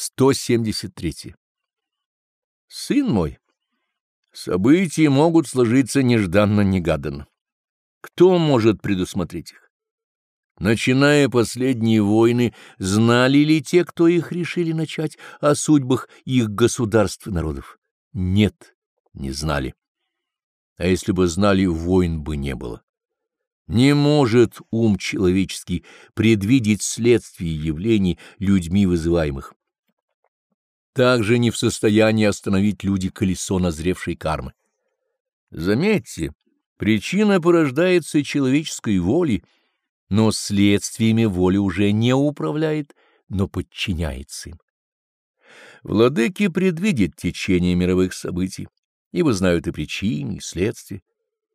173. Сын мой, события могут сложиться нежданно-негаданно. Кто может предусмотреть их? Начиная последние войны, знали ли те, кто их решили начать, о судьбах их государств и народов? Нет, не знали. А если бы знали, войн бы не было. Не может ум человеческий предвидеть следствие явлений людьми вызываемых. Также не в состоянии остановить люди колесо назревшей кармы. Заметьте, причина порождается человеческой волей, но следствиями воли уже не управляет, но подчиняется им. Владыки предвидят течение мировых событий, ибо знают и причины, и следствия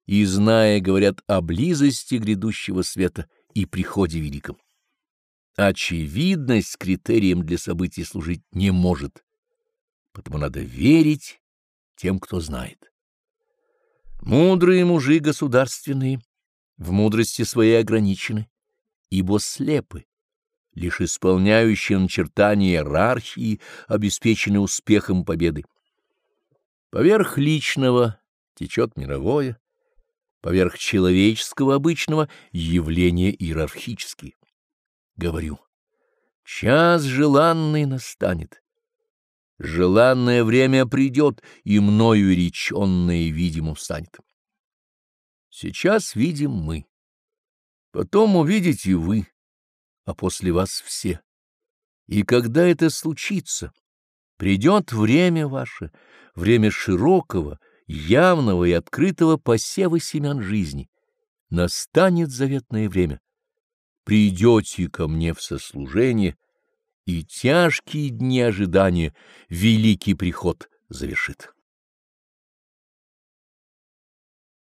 и, зная, говорят о близости грядущего света и приходе великом. Очевидность критерием для событий служить не может, потому надо верить тем, кто знает. Мудрые мужи государственные в мудрости своей ограничены, ибо слепы, лишь исполняющие начертания иерархии обеспечены успехом победы. Поверх личного течет мировое, поверх человеческого обычного явления иерархические. Говорю, час желанный настанет. Желанное время придет, и мною реченное видимым станет. Сейчас видим мы, потом увидите вы, а после вас все. И когда это случится, придет время ваше, время широкого, явного и открытого посева семян жизни. Настанет заветное время. Придете ко мне в сослужение, и тяжкие дни ожидания великий приход завершит.